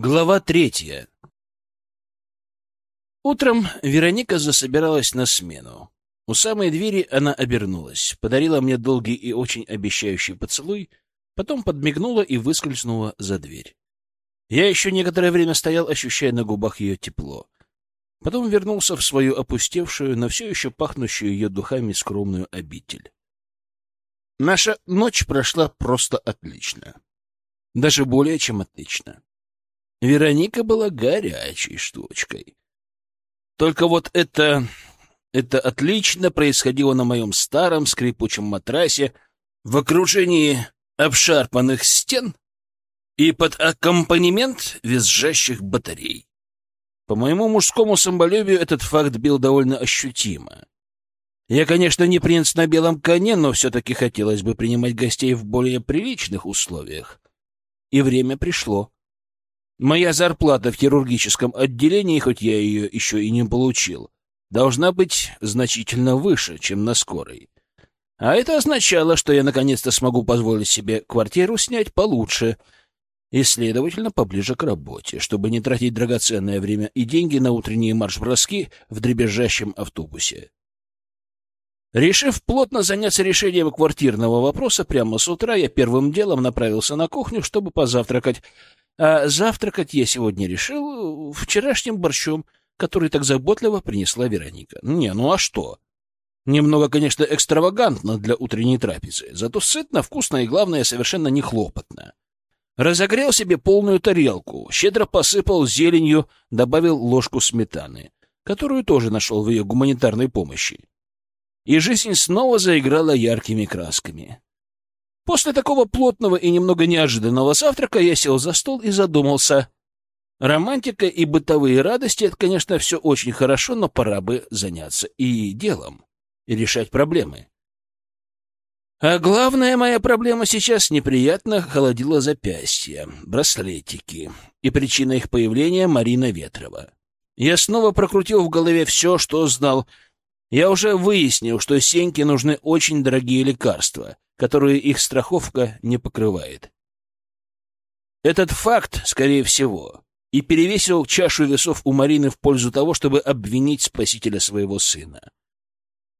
Глава третья. Утром Вероника засобиралась на смену. У самой двери она обернулась, подарила мне долгий и очень обещающий поцелуй, потом подмигнула и выскользнула за дверь. Я еще некоторое время стоял, ощущая на губах ее тепло. Потом вернулся в свою опустевшую, но все еще пахнущую ее духами скромную обитель. Наша ночь прошла просто отлично. Даже более чем отлично. Вероника была горячей штучкой. Только вот это... это отлично происходило на моем старом скрипучем матрасе в окружении обшарпанных стен и под аккомпанемент визжащих батарей. По моему мужскому самолюбию этот факт бил довольно ощутимо. Я, конечно, не принц на белом коне, но все-таки хотелось бы принимать гостей в более приличных условиях. И время пришло. Моя зарплата в хирургическом отделении, хоть я ее еще и не получил, должна быть значительно выше, чем на скорой. А это означало, что я наконец-то смогу позволить себе квартиру снять получше и, следовательно, поближе к работе, чтобы не тратить драгоценное время и деньги на утренние марш-броски в дребезжащем автобусе. Решив плотно заняться решением квартирного вопроса прямо с утра, я первым делом направился на кухню, чтобы позавтракать, а завтракать я сегодня решил вчерашним борщом, который так заботливо принесла Вероника. Не, ну а что? Немного, конечно, экстравагантно для утренней трапезы, зато сытно, вкусно и, главное, совершенно не хлопотно. Разогрел себе полную тарелку, щедро посыпал зеленью, добавил ложку сметаны, которую тоже нашел в ее гуманитарной помощи. И жизнь снова заиграла яркими красками. После такого плотного и немного неожиданного завтрака я сел за стол и задумался. Романтика и бытовые радости — это, конечно, все очень хорошо, но пора бы заняться и делом, и решать проблемы. А главная моя проблема сейчас неприятно холодила запястья, браслетики, и причина их появления — Марина Ветрова. Я снова прокрутил в голове все, что знал. Я уже выяснил, что Сеньке нужны очень дорогие лекарства — которые их страховка не покрывает. Этот факт, скорее всего, и перевесил чашу весов у Марины в пользу того, чтобы обвинить спасителя своего сына.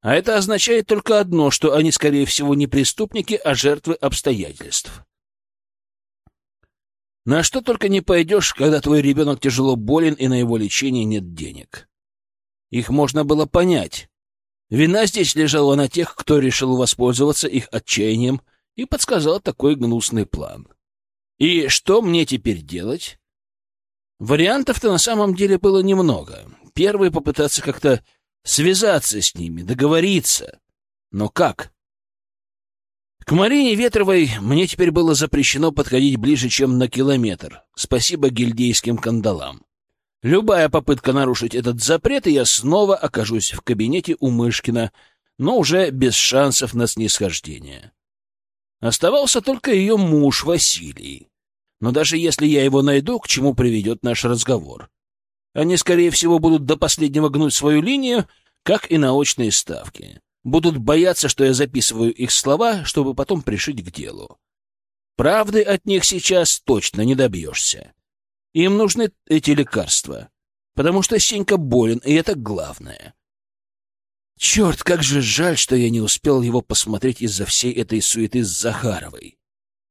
А это означает только одно, что они, скорее всего, не преступники, а жертвы обстоятельств. На что только не пойдешь, когда твой ребенок тяжело болен и на его лечение нет денег. Их можно было понять. Вина здесь лежала на тех, кто решил воспользоваться их отчаянием и подсказал такой гнусный план. И что мне теперь делать? Вариантов-то на самом деле было немного. Первый — попытаться как-то связаться с ними, договориться. Но как? К Марине Ветровой мне теперь было запрещено подходить ближе, чем на километр. Спасибо гильдейским кандалам. Любая попытка нарушить этот запрет, и я снова окажусь в кабинете у Мышкина, но уже без шансов на снисхождение. Оставался только ее муж Василий. Но даже если я его найду, к чему приведет наш разговор? Они, скорее всего, будут до последнего гнуть свою линию, как и научные ставки. Будут бояться, что я записываю их слова, чтобы потом пришить к делу. Правды от них сейчас точно не добьешься. Им нужны эти лекарства, потому что Сенька болен, и это главное. Черт, как же жаль, что я не успел его посмотреть из-за всей этой суеты с Захаровой.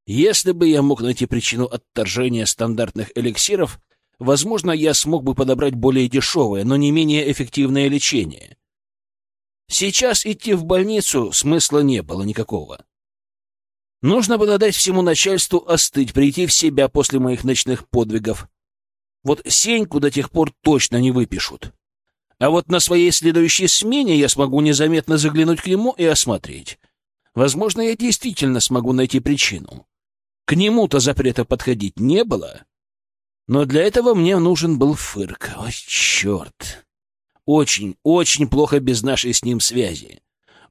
Если бы я мог найти причину отторжения стандартных эликсиров, возможно, я смог бы подобрать более дешевое, но не менее эффективное лечение. Сейчас идти в больницу смысла не было никакого. Нужно было дать всему начальству остыть, прийти в себя после моих ночных подвигов. Вот Сеньку до тех пор точно не выпишут. А вот на своей следующей смене я смогу незаметно заглянуть к нему и осмотреть. Возможно, я действительно смогу найти причину. К нему-то запрета подходить не было. Но для этого мне нужен был фырк. Ой, черт! Очень, очень плохо без нашей с ним связи.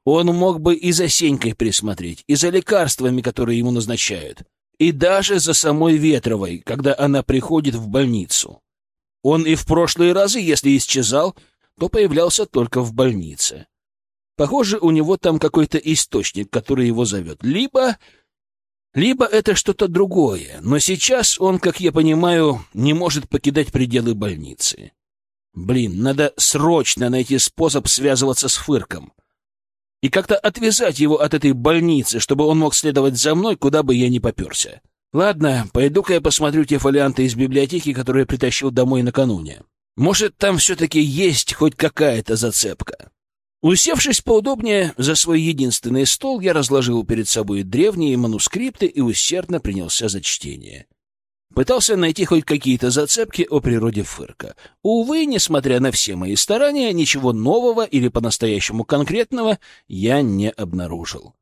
Он мог бы и за Сенькой присмотреть, и за лекарствами, которые ему назначают, и даже за самой Ветровой, когда она приходит в больницу. Он и в прошлые разы, если исчезал, то появлялся только в больнице. Похоже, у него там какой-то источник, который его зовет. Либо... Либо это что-то другое, но сейчас он, как я понимаю, не может покидать пределы больницы. Блин, надо срочно найти способ связываться с Фырком и как-то отвязать его от этой больницы, чтобы он мог следовать за мной, куда бы я ни поперся. Ладно, пойду-ка я посмотрю те фолианты из библиотеки, которые притащил домой накануне. Может, там все-таки есть хоть какая-то зацепка. Усевшись поудобнее за свой единственный стол, я разложил перед собой древние манускрипты и усердно принялся за чтение. Пытался найти хоть какие-то зацепки о природе Фырка. Увы, несмотря на все мои старания, ничего нового или по-настоящему конкретного я не обнаружил.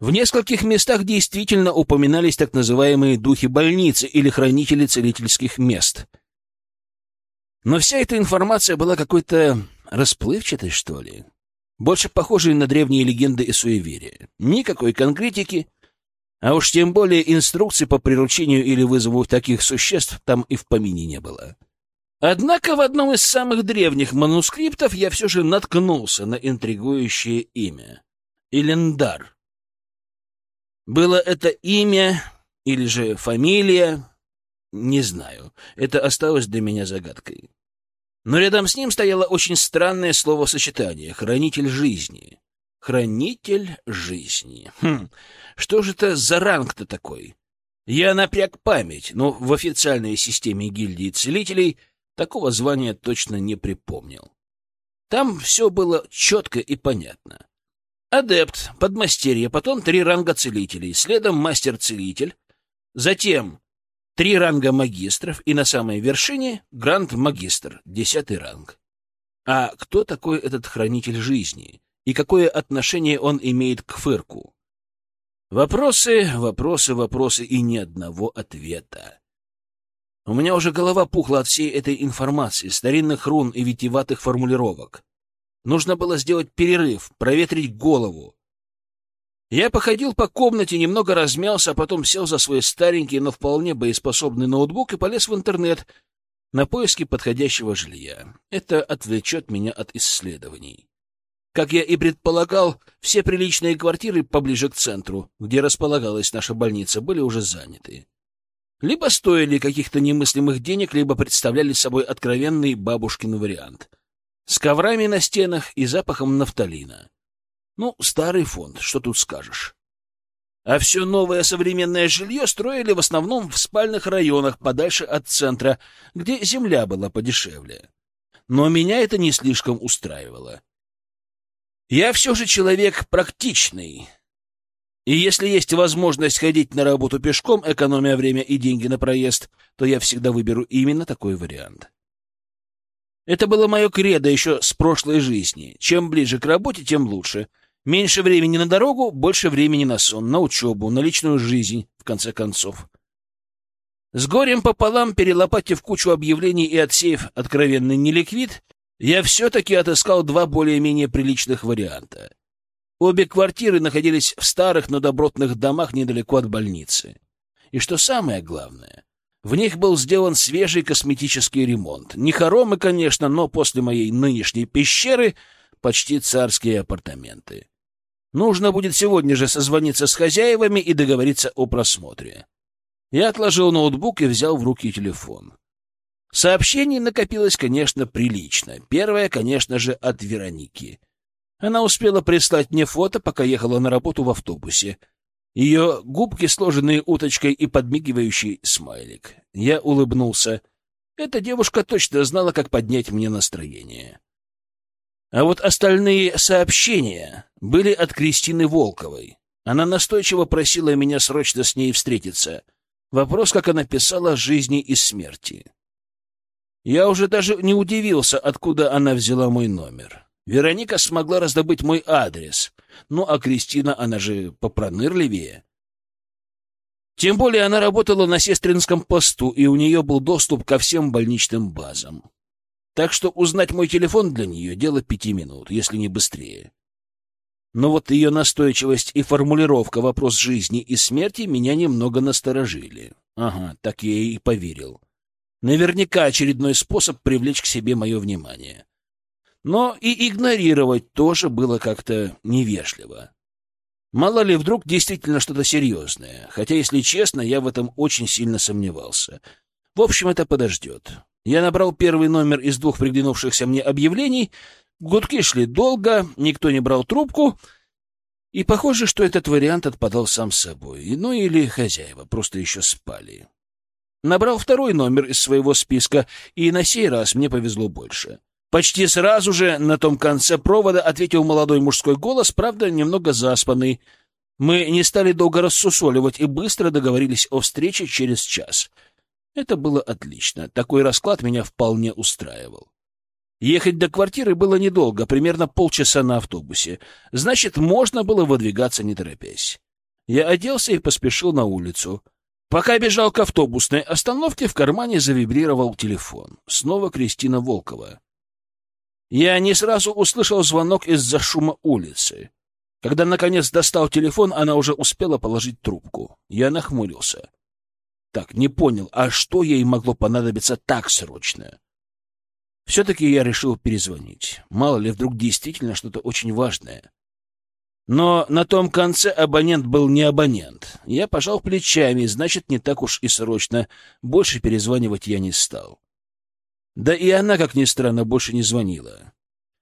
В нескольких местах действительно упоминались так называемые духи больницы или хранители целительских мест. Но вся эта информация была какой-то расплывчатой, что ли. Больше похожей на древние легенды и суеверия. Никакой конкретики, а уж тем более инструкций по приручению или вызову таких существ там и в помине не было. Однако в одном из самых древних манускриптов я все же наткнулся на интригующее имя — Илендар. Было это имя или же фамилия, не знаю. Это осталось для меня загадкой. Но рядом с ним стояло очень странное словосочетание — «хранитель жизни». Хранитель жизни. Хм, что же это за ранг-то такой? Я напряг память, но в официальной системе гильдии целителей такого звания точно не припомнил. Там все было четко и понятно. Адепт, подмастерье, потом три ранга целителей, следом мастер-целитель, затем три ранга магистров и на самой вершине гранд-магистр, десятый ранг. А кто такой этот хранитель жизни? И какое отношение он имеет к Фырку. Вопросы, вопросы, вопросы и ни одного ответа. У меня уже голова пухла от всей этой информации, старинных рун и витиеватых формулировок. Нужно было сделать перерыв, проветрить голову. Я походил по комнате, немного размялся, а потом сел за свой старенький, но вполне боеспособный ноутбук и полез в интернет на поиски подходящего жилья. Это отвлечет меня от исследований. Как я и предполагал, все приличные квартиры поближе к центру, где располагалась наша больница, были уже заняты. Либо стоили каких-то немыслимых денег, либо представляли собой откровенный бабушкин вариант. С коврами на стенах и запахом нафталина. Ну, старый фонд, что тут скажешь. А все новое современное жилье строили в основном в спальных районах, подальше от центра, где земля была подешевле. Но меня это не слишком устраивало. Я все же человек практичный. И если есть возможность ходить на работу пешком, экономя время и деньги на проезд, то я всегда выберу именно такой вариант. Это было мое кредо еще с прошлой жизни. Чем ближе к работе, тем лучше. Меньше времени на дорогу, больше времени на сон, на учебу, на личную жизнь, в конце концов. С горем пополам, перелопатив кучу объявлений и отсеяв откровенный неликвид, я все-таки отыскал два более-менее приличных варианта. Обе квартиры находились в старых, но добротных домах недалеко от больницы. И что самое главное, в них был сделан свежий косметический ремонт. Не хоромы, конечно, но после моей нынешней пещеры почти царские апартаменты. Нужно будет сегодня же созвониться с хозяевами и договориться о просмотре. Я отложил ноутбук и взял в руки телефон. Сообщений накопилось, конечно, прилично. Первое, конечно же, от Вероники. Она успела прислать мне фото, пока ехала на работу в автобусе. Ее губки, сложенные уточкой и подмигивающий смайлик. Я улыбнулся. Эта девушка точно знала, как поднять мне настроение. А вот остальные сообщения были от Кристины Волковой. Она настойчиво просила меня срочно с ней встретиться. Вопрос, как она писала, жизни и смерти. Я уже даже не удивился, откуда она взяла мой номер. Вероника смогла раздобыть мой адрес. Ну, а Кристина, она же попронырливее. Тем более она работала на сестринском посту, и у нее был доступ ко всем больничным базам. Так что узнать мой телефон для нее — дело пяти минут, если не быстрее. Но вот ее настойчивость и формулировка «вопрос жизни и смерти» меня немного насторожили. Ага, так я и поверил. Наверняка очередной способ привлечь к себе мое внимание. Но и игнорировать тоже было как-то невежливо. Мало ли, вдруг действительно что-то серьезное, хотя, если честно, я в этом очень сильно сомневался. В общем, это подождет. Я набрал первый номер из двух приглянувшихся мне объявлений, гудки шли долго, никто не брал трубку, и похоже, что этот вариант отпадал сам собой, ну или хозяева просто еще спали. Набрал второй номер из своего списка, и на сей раз мне повезло больше. Почти сразу же на том конце провода ответил молодой мужской голос, правда, немного заспанный. Мы не стали долго рассусоливать и быстро договорились о встрече через час. Это было отлично. Такой расклад меня вполне устраивал. Ехать до квартиры было недолго, примерно полчаса на автобусе. Значит, можно было выдвигаться не торопясь. Я оделся и поспешил на улицу. Пока бежал к автобусной остановке, в кармане завибрировал телефон. Снова Кристина Волкова. Я не сразу услышал звонок из-за шума улицы. Когда, наконец, достал телефон, она уже успела положить трубку. Я нахмурился. Так, не понял, а что ей могло понадобиться так срочно? Все-таки я решил перезвонить. Мало ли, вдруг действительно что-то очень важное. Но на том конце абонент был не абонент. Я пожал плечами, значит, не так уж и срочно. Больше перезванивать я не стал. Да и она, как ни странно, больше не звонила.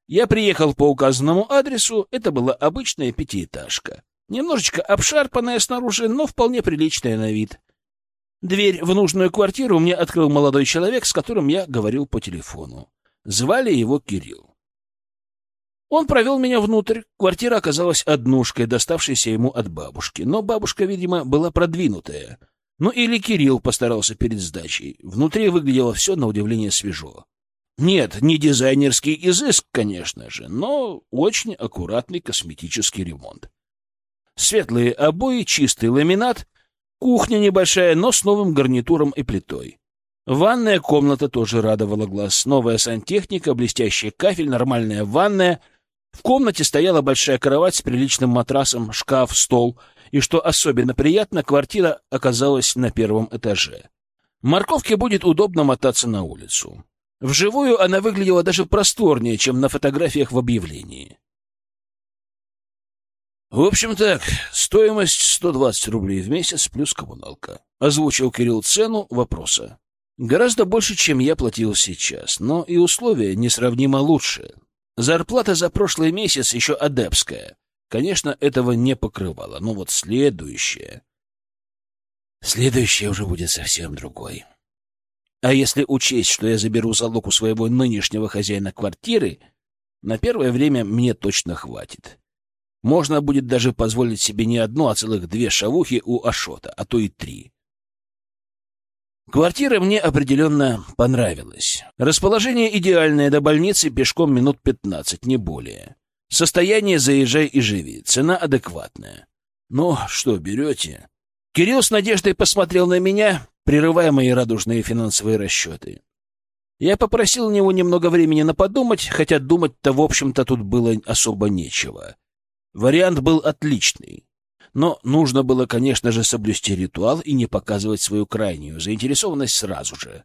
Я приехал по указанному адресу, это была обычная пятиэтажка. Немножечко обшарпанная снаружи, но вполне приличная на вид. Дверь в нужную квартиру мне открыл молодой человек, с которым я говорил по телефону. Звали его Кирилл. Он провел меня внутрь. Квартира оказалась однушкой, доставшейся ему от бабушки. Но бабушка, видимо, была продвинутая — ну или Кирилл постарался перед сдачей. Внутри выглядело все на удивление свежо. Нет, не дизайнерский изыск, конечно же, но очень аккуратный косметический ремонт. Светлые обои, чистый ламинат, кухня небольшая, но с новым гарнитуром и плитой. Ванная комната тоже радовала глаз. Новая сантехника, блестящий кафель, нормальная ванная. В комнате стояла большая кровать с приличным матрасом, шкаф, стол — и, что особенно приятно, квартира оказалась на первом этаже. Морковке будет удобно мотаться на улицу. Вживую она выглядела даже просторнее, чем на фотографиях в объявлении. В общем так, стоимость 120 рублей в месяц плюс коммуналка. Озвучил Кирилл цену вопроса. Гораздо больше, чем я платил сейчас, но и условия несравнимо лучше. Зарплата за прошлый месяц еще адепская, Конечно, этого не покрывало, но вот следующее... Следующее уже будет совсем другой. А если учесть, что я заберу залог у своего нынешнего хозяина квартиры, на первое время мне точно хватит. Можно будет даже позволить себе не одну, а целых две шавухи у Ашота, а то и три. Квартира мне определенно понравилась. Расположение идеальное, до больницы пешком минут пятнадцать, не более. Состояние заезжай и живи. Цена адекватная. Ну, что, берете? Кирилл с надеждой посмотрел на меня, прерывая мои радужные финансовые расчеты. Я попросил у него немного времени на подумать, хотя думать-то, в общем-то, тут было особо нечего. Вариант был отличный. Но нужно было, конечно же, соблюсти ритуал и не показывать свою крайнюю заинтересованность сразу же.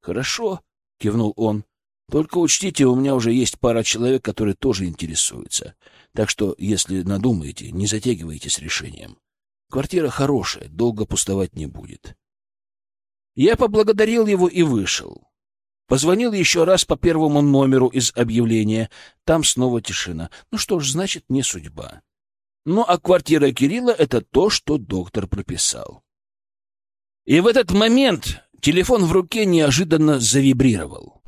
«Хорошо», — кивнул он. Только учтите, у меня уже есть пара человек, которые тоже интересуются. Так что, если надумаете, не затягивайте с решением. Квартира хорошая, долго пустовать не будет. Я поблагодарил его и вышел. Позвонил еще раз по первому номеру из объявления. Там снова тишина. Ну что ж, значит, не судьба. Ну, а квартира Кирилла — это то, что доктор прописал. И в этот момент телефон в руке неожиданно завибрировал.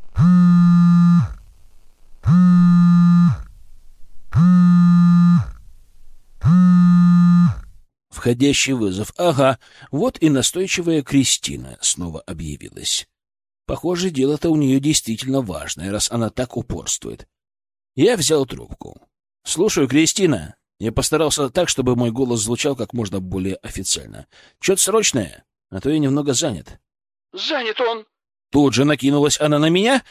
Входящий вызов. Ага, вот и настойчивая Кристина снова объявилась. Похоже, дело-то у нее действительно важное, раз она так упорствует. Я взял трубку. «Слушаю, Кристина». Я постарался так, чтобы мой голос звучал как можно более официально. «Что-то срочное, а то я немного занят». «Занят он», Тут же накинулась она на меня,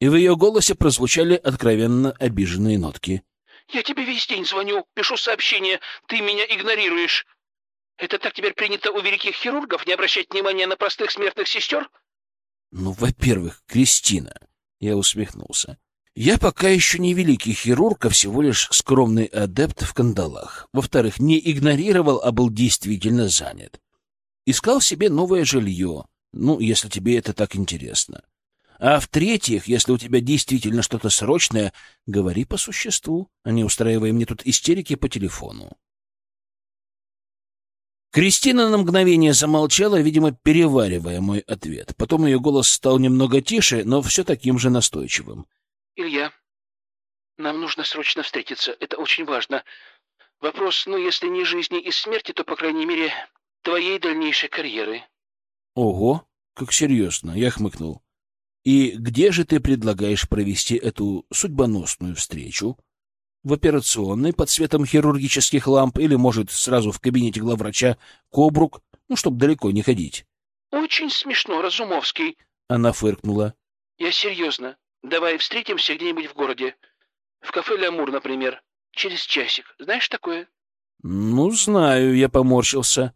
и в ее голосе прозвучали откровенно обиженные нотки. «Я тебе весь день звоню, пишу сообщения, ты меня игнорируешь. Это так теперь принято у великих хирургов, не обращать внимания на простых смертных сестер?» «Ну, во-первых, Кристина...» — я усмехнулся. Я пока еще не великий хирург, а всего лишь скромный адепт в кандалах. Во-вторых, не игнорировал, а был действительно занят. Искал себе новое жилье, ну, если тебе это так интересно. А в-третьих, если у тебя действительно что-то срочное, говори по существу, а не устраивай мне тут истерики по телефону. Кристина на мгновение замолчала, видимо, переваривая мой ответ. Потом ее голос стал немного тише, но все таким же настойчивым. Илья, нам нужно срочно встретиться. Это очень важно. Вопрос, ну, если не жизни и смерти, то, по крайней мере, твоей дальнейшей карьеры. Ого, как серьезно, я хмыкнул. И где же ты предлагаешь провести эту судьбоносную встречу? В операционной под светом хирургических ламп или, может, сразу в кабинете главврача Кобрук, ну, чтобы далеко не ходить? Очень смешно, Разумовский. Она фыркнула. Я серьезно. Давай встретимся где-нибудь в городе. В кафе «Лямур», например. Через часик. Знаешь такое? Ну, знаю, я поморщился.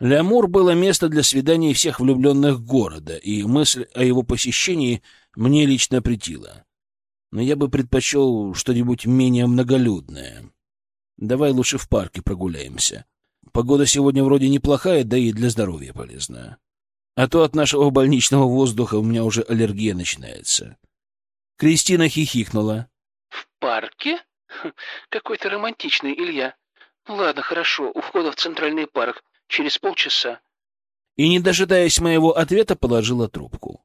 Лямур было место для свиданий всех влюбленных города, и мысль о его посещении мне лично претила. Но я бы предпочел что-нибудь менее многолюдное. Давай лучше в парке прогуляемся. Погода сегодня вроде неплохая, да и для здоровья полезная. А то от нашего больничного воздуха у меня уже аллергия начинается. Кристина хихикнула. В парке? Какой то романтичный, Илья. Ладно, хорошо, у входа в Центральный парк. Через полчаса. И, не дожидаясь моего ответа, положила трубку.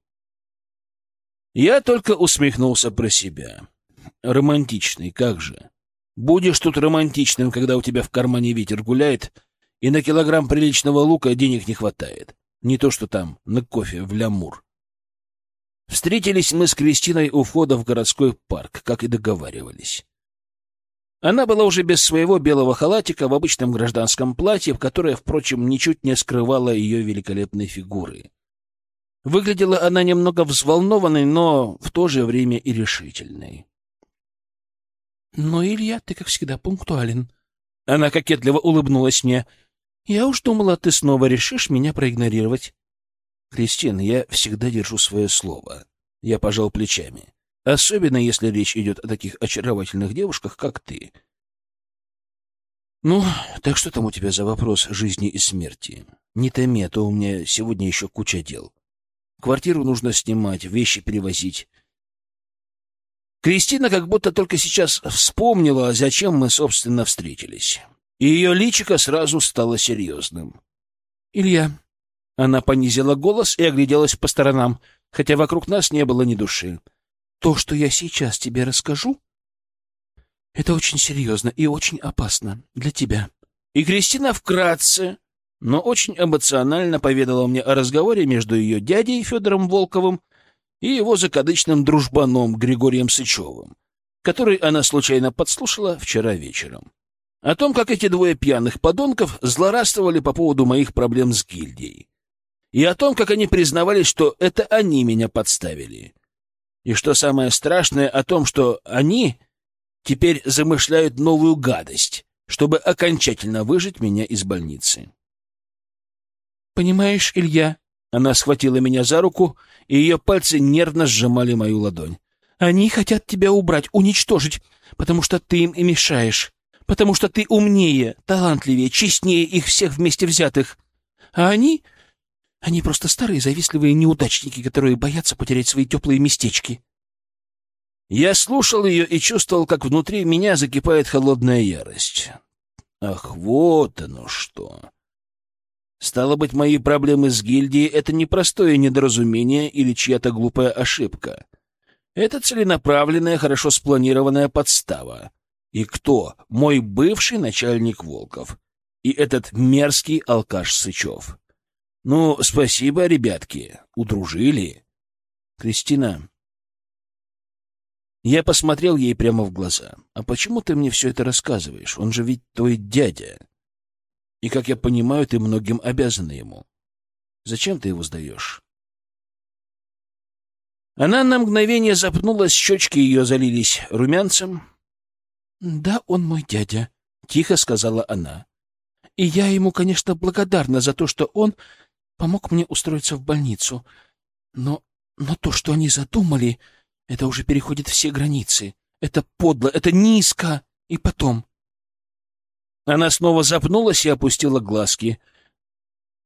Я только усмехнулся про себя. Романтичный, как же. Будешь тут романтичным, когда у тебя в кармане ветер гуляет, и на килограмм приличного лука денег не хватает. Не то что там, на кофе в лямур. Встретились мы с Кристиной у входа в городской парк, как и договаривались. Она была уже без своего белого халатика в обычном гражданском платье, которое, впрочем, ничуть не скрывало ее великолепной фигуры. Выглядела она немного взволнованной, но в то же время и решительной. — Ну, Илья, ты, как всегда, пунктуален. Она кокетливо улыбнулась мне. — Я уж думала, ты снова решишь меня проигнорировать. Кристин, я всегда держу свое слово. Я пожал плечами. Особенно, если речь идет о таких очаровательных девушках, как ты. Ну, так что там у тебя за вопрос жизни и смерти? Не томи, а то у меня сегодня еще куча дел. Квартиру нужно снимать, вещи перевозить. Кристина как будто только сейчас вспомнила, зачем мы, собственно, встретились. И ее личико сразу стало серьезным. — Илья, она понизила голос и огляделась по сторонам, хотя вокруг нас не было ни души. «То, что я сейчас тебе расскажу, это очень серьезно и очень опасно для тебя». И Кристина вкратце, но очень эмоционально поведала мне о разговоре между ее дядей Федором Волковым и его закадычным дружбаном Григорием Сычевым, который она случайно подслушала вчера вечером. О том, как эти двое пьяных подонков злорадствовали по поводу моих проблем с гильдией и о том, как они признавались, что это они меня подставили. И что самое страшное, о том, что они теперь замышляют новую гадость, чтобы окончательно выжить меня из больницы. «Понимаешь, Илья...» Она схватила меня за руку, и ее пальцы нервно сжимали мою ладонь. «Они хотят тебя убрать, уничтожить, потому что ты им и мешаешь, потому что ты умнее, талантливее, честнее их всех вместе взятых. А они они просто старые завистливые неудачники, которые боятся потерять свои теплые местечки. Я слушал ее и чувствовал, как внутри меня закипает холодная ярость. Ах, вот оно что! Стало быть, мои проблемы с гильдией — это не простое недоразумение или чья-то глупая ошибка. Это целенаправленная, хорошо спланированная подстава. И кто? Мой бывший начальник Волков. И этот мерзкий алкаш Сычев. Ну, спасибо, ребятки, удружили. Кристина. Я посмотрел ей прямо в глаза. А почему ты мне все это рассказываешь? Он же ведь твой дядя. И, как я понимаю, ты многим обязана ему. Зачем ты его сдаешь? Она на мгновение запнулась, щечки ее залились румянцем. — Да, он мой дядя, — тихо сказала она. — И я ему, конечно, благодарна за то, что он помог мне устроиться в больницу. Но, но то, что они задумали, Это уже переходит все границы. Это подло, это низко. И потом... Она снова запнулась и опустила глазки.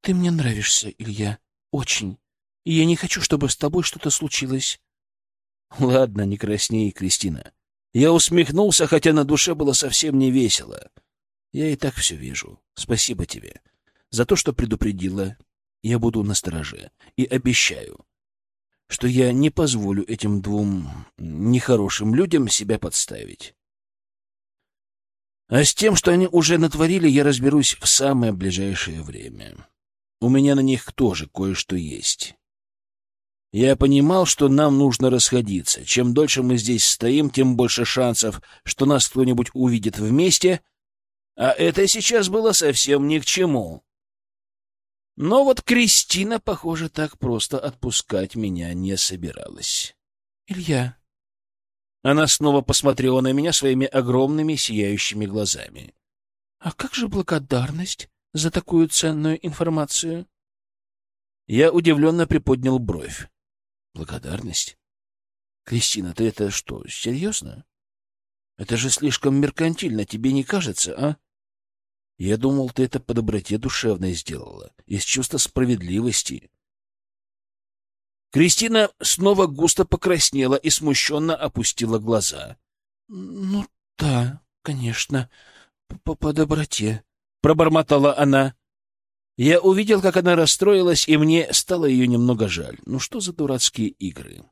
Ты мне нравишься, Илья. Очень. И я не хочу, чтобы с тобой что-то случилось. Ладно, не красней, Кристина. Я усмехнулся, хотя на душе было совсем не весело. Я и так все вижу. Спасибо тебе за то, что предупредила. Я буду настороже и обещаю, что я не позволю этим двум нехорошим людям себя подставить. А с тем, что они уже натворили, я разберусь в самое ближайшее время. У меня на них тоже кое-что есть. Я понимал, что нам нужно расходиться. Чем дольше мы здесь стоим, тем больше шансов, что нас кто-нибудь увидит вместе, а это сейчас было совсем ни к чему. Но вот Кристина, похоже, так просто отпускать меня не собиралась. «Илья...» Она снова посмотрела на меня своими огромными сияющими глазами. «А как же благодарность за такую ценную информацию?» Я удивленно приподнял бровь. Благодарность? Кристина, ты это что, серьезно? Это же слишком меркантильно, тебе не кажется, а? Я думал, ты это по доброте душевной сделала, из чувства справедливости. Кристина снова густо покраснела и смущенно опустила глаза. — Ну да, конечно, по, по доброте, — пробормотала она. Я увидел, как она расстроилась, и мне стало ее немного жаль. Ну что за дурацкие игры?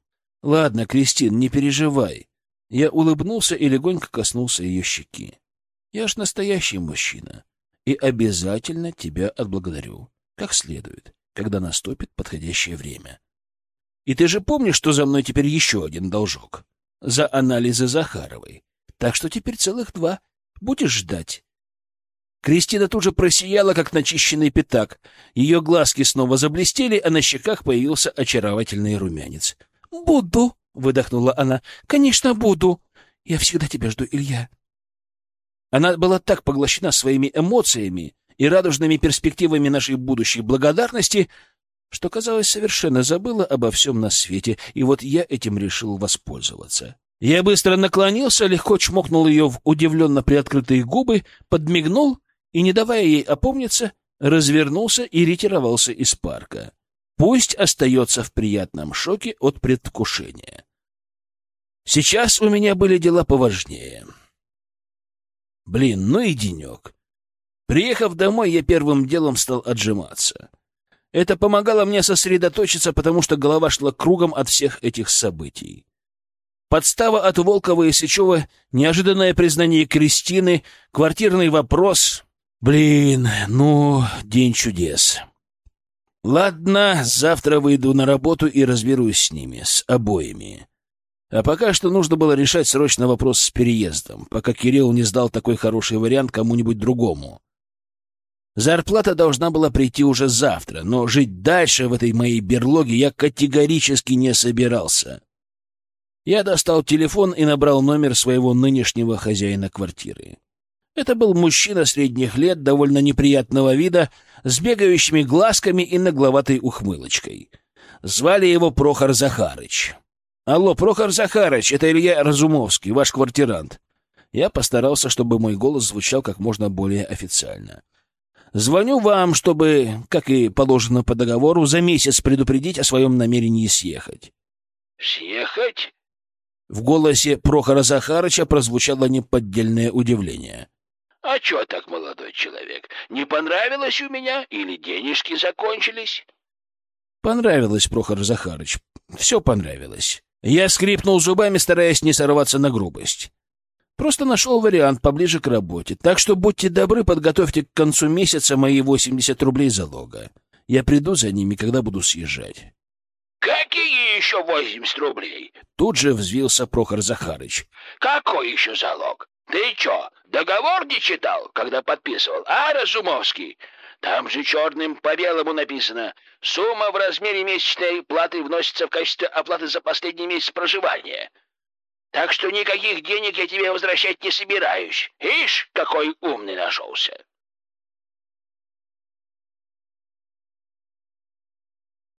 Ладно, Кристин, не переживай. Я улыбнулся и легонько коснулся ее щеки. Я ж настоящий мужчина и обязательно тебя отблагодарю, как следует, когда наступит подходящее время. И ты же помнишь, что за мной теперь еще один должок? За анализы Захаровой. Так что теперь целых два. Будешь ждать? Кристина тут же просияла, как начищенный пятак. Ее глазки снова заблестели, а на щеках появился очаровательный румянец. «Буду», — выдохнула она. «Конечно, буду. Я всегда тебя жду, Илья». Она была так поглощена своими эмоциями и радужными перспективами нашей будущей благодарности, что, казалось, совершенно забыла обо всем на свете, и вот я этим решил воспользоваться. Я быстро наклонился, легко чмокнул ее в удивленно приоткрытые губы, подмигнул и, не давая ей опомниться, развернулся и ретировался из парка. Пусть остается в приятном шоке от предвкушения. Сейчас у меня были дела поважнее. Блин, ну и денек. Приехав домой, я первым делом стал отжиматься. Это помогало мне сосредоточиться, потому что голова шла кругом от всех этих событий. Подстава от Волкова и Сычева, неожиданное признание Кристины, квартирный вопрос, Блин, ну, день чудес. Ладно, завтра выйду на работу и разберусь с ними, с обоими. А пока что нужно было решать срочно вопрос с переездом, пока Кирилл не сдал такой хороший вариант кому-нибудь другому. Зарплата должна была прийти уже завтра, но жить дальше в этой моей берлоге я категорически не собирался. Я достал телефон и набрал номер своего нынешнего хозяина квартиры. Это был мужчина средних лет, довольно неприятного вида, с бегающими глазками и нагловатой ухмылочкой. Звали его Прохор Захарыч. «Алло, Прохор Захарыч, это Илья Разумовский, ваш квартирант». Я постарался, чтобы мой голос звучал как можно более официально. «Звоню вам, чтобы, как и положено по договору, за месяц предупредить о своем намерении съехать». «Съехать?» В голосе Прохора Захарыча прозвучало неподдельное удивление. А чё так, молодой человек? Не понравилось у меня или денежки закончились? Понравилось, Прохор Захарыч. Все понравилось. Я скрипнул зубами, стараясь не сорваться на грубость. Просто нашел вариант поближе к работе. Так что будьте добры, подготовьте к концу месяца мои 80 рублей залога. Я приду за ними, когда буду съезжать. Какие еще 80 рублей? Тут же взвился Прохор Захарыч. Какой еще залог? Ты чё, договор не читал, когда подписывал, а, Разумовский? Там же черным по белому написано. Сумма в размере месячной платы вносится в качестве оплаты за последний месяц проживания. Так что никаких денег я тебе возвращать не собираюсь. Ишь, какой умный нашелся.